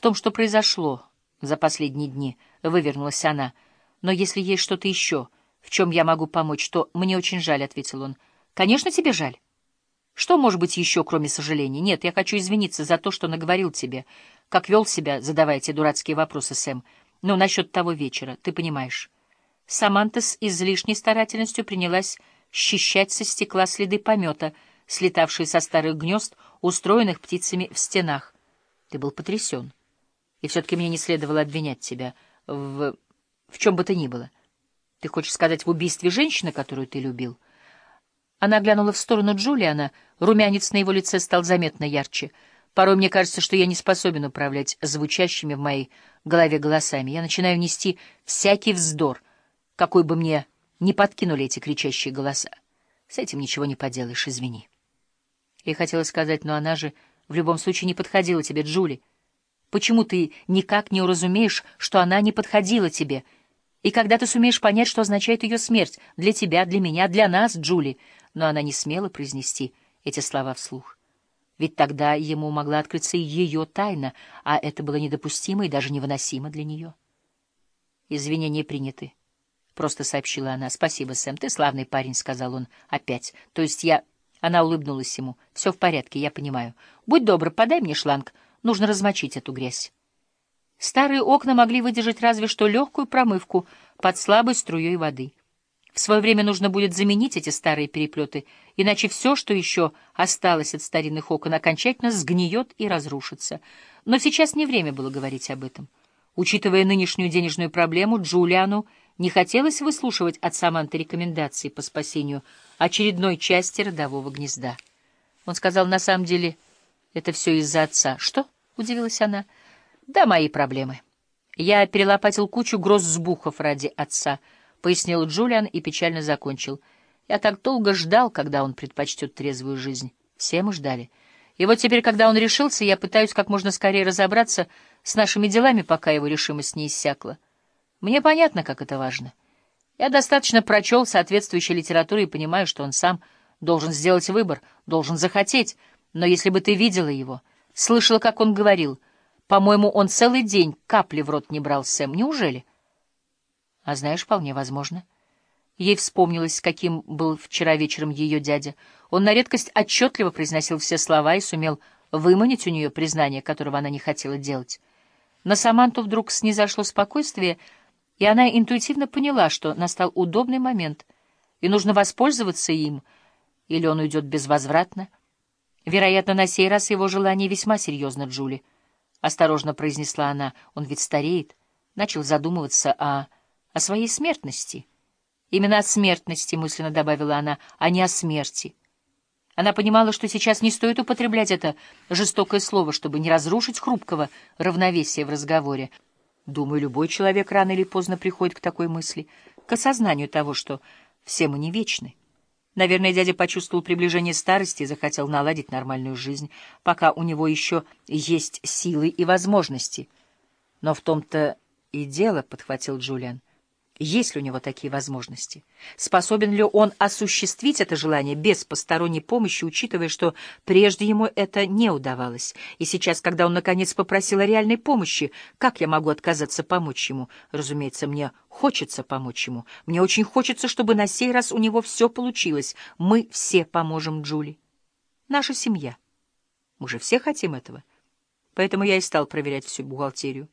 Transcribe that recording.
в том, что произошло за последние дни, — вывернулась она. Но если есть что-то еще, в чем я могу помочь, то мне очень жаль, — ответил он. Конечно, тебе жаль. Что может быть еще, кроме сожаления? Нет, я хочу извиниться за то, что наговорил тебе, как вел себя, задавая эти дурацкие вопросы, Сэм. Но насчет того вечера, ты понимаешь. Саманта с излишней старательностью принялась счищать со стекла следы помета, слетавшие со старых гнезд, устроенных птицами в стенах. Ты был потрясен. И все-таки мне не следовало обвинять тебя в... в чем бы то ни было. Ты хочешь сказать, в убийстве женщины, которую ты любил? Она глянула в сторону Джулиана, румянец на его лице стал заметно ярче. Порой мне кажется, что я не способен управлять звучащими в моей голове голосами. Я начинаю нести всякий вздор, какой бы мне ни подкинули эти кричащие голоса. С этим ничего не поделаешь, извини. Я хотела сказать, но она же в любом случае не подходила тебе, Джули. Почему ты никак не уразумеешь, что она не подходила тебе? И когда ты сумеешь понять, что означает ее смерть для тебя, для меня, для нас, Джули? Но она не смела произнести эти слова вслух. Ведь тогда ему могла открыться и ее тайна, а это было недопустимо и даже невыносимо для нее. Извинения приняты. Просто сообщила она. «Спасибо, Сэм, ты славный парень», — сказал он опять. «То есть я...» Она улыбнулась ему. «Все в порядке, я понимаю. Будь добр, подай мне шланг». Нужно размочить эту грязь. Старые окна могли выдержать разве что легкую промывку под слабой струей воды. В свое время нужно будет заменить эти старые переплеты, иначе все, что еще осталось от старинных окон, окончательно сгниет и разрушится. Но сейчас не время было говорить об этом. Учитывая нынешнюю денежную проблему, Джулиану не хотелось выслушивать от Саманты рекомендации по спасению очередной части родового гнезда. Он сказал, на самом деле... Это все из-за отца. Что? — удивилась она. Да, мои проблемы. Я перелопатил кучу гроссбухов ради отца, — пояснил Джулиан и печально закончил. Я так долго ждал, когда он предпочтет трезвую жизнь. Все мы ждали. И вот теперь, когда он решился, я пытаюсь как можно скорее разобраться с нашими делами, пока его решимость не иссякла. Мне понятно, как это важно. Я достаточно прочел соответствующей литературы и понимаю, что он сам должен сделать выбор, должен захотеть — но если бы ты видела его, слышала, как он говорил, по-моему, он целый день капли в рот не брал, Сэм. Неужели? А знаешь, вполне возможно. Ей вспомнилось, каким был вчера вечером ее дядя. Он на редкость отчетливо произносил все слова и сумел выманить у нее признание, которого она не хотела делать. На Саманту вдруг снизошло спокойствие, и она интуитивно поняла, что настал удобный момент, и нужно воспользоваться им, или он уйдет безвозвратно. Вероятно, на сей раз его желание весьма серьезно, Джули. Осторожно произнесла она. Он ведь стареет. Начал задумываться о... о своей смертности. Именно о смертности, мысленно добавила она, а не о смерти. Она понимала, что сейчас не стоит употреблять это жестокое слово, чтобы не разрушить хрупкого равновесия в разговоре. Думаю, любой человек рано или поздно приходит к такой мысли, к осознанию того, что все мы не вечны. Наверное, дядя почувствовал приближение старости и захотел наладить нормальную жизнь, пока у него еще есть силы и возможности. Но в том-то и дело, — подхватил Джулиан, — есть ли у него такие возможности? Способен ли он осуществить это желание без посторонней помощи, учитывая, что прежде ему это не удавалось? И сейчас, когда он наконец попросил о реальной помощи, как я могу отказаться помочь ему? Разумеется, мне хочется помочь ему. Мне очень хочется, чтобы на сей раз у него все получилось. Мы все поможем Джули. Наша семья. Мы же все хотим этого. Поэтому я и стал проверять всю бухгалтерию.